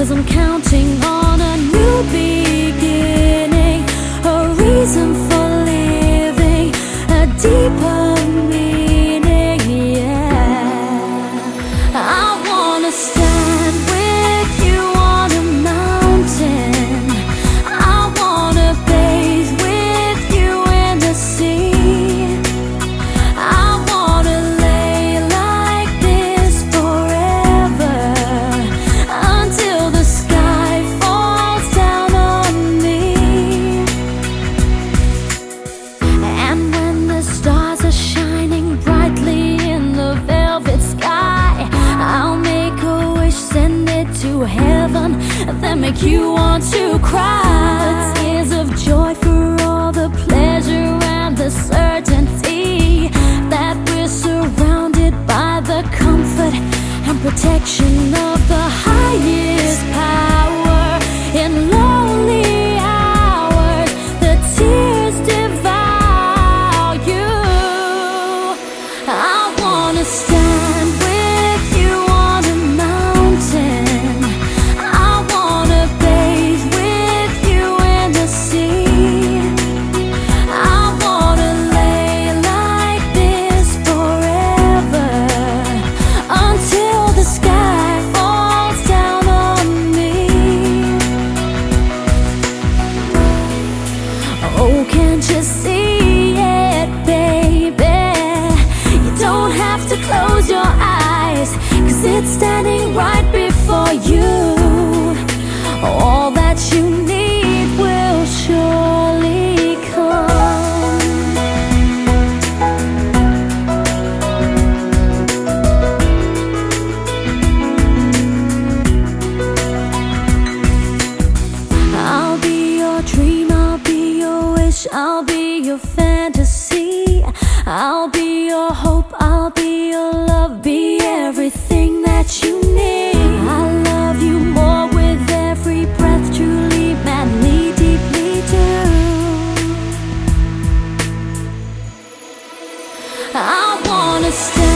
Cause I'm counting on a new beginning, a reason for living, a deeper make you want to cry. The tears of joy for all the pleasure and the certainty that we're surrounded by the comfort and protection of the highest power in lonely hours. The tears devour you. I wanna stand you see it, baby? You don't have to close your eyes, cause it's standing wish, I'll be your fantasy. I'll be your hope, I'll be your love, be everything that you need. I love you more with every breath, truly, madly, deeply do. I wanna stand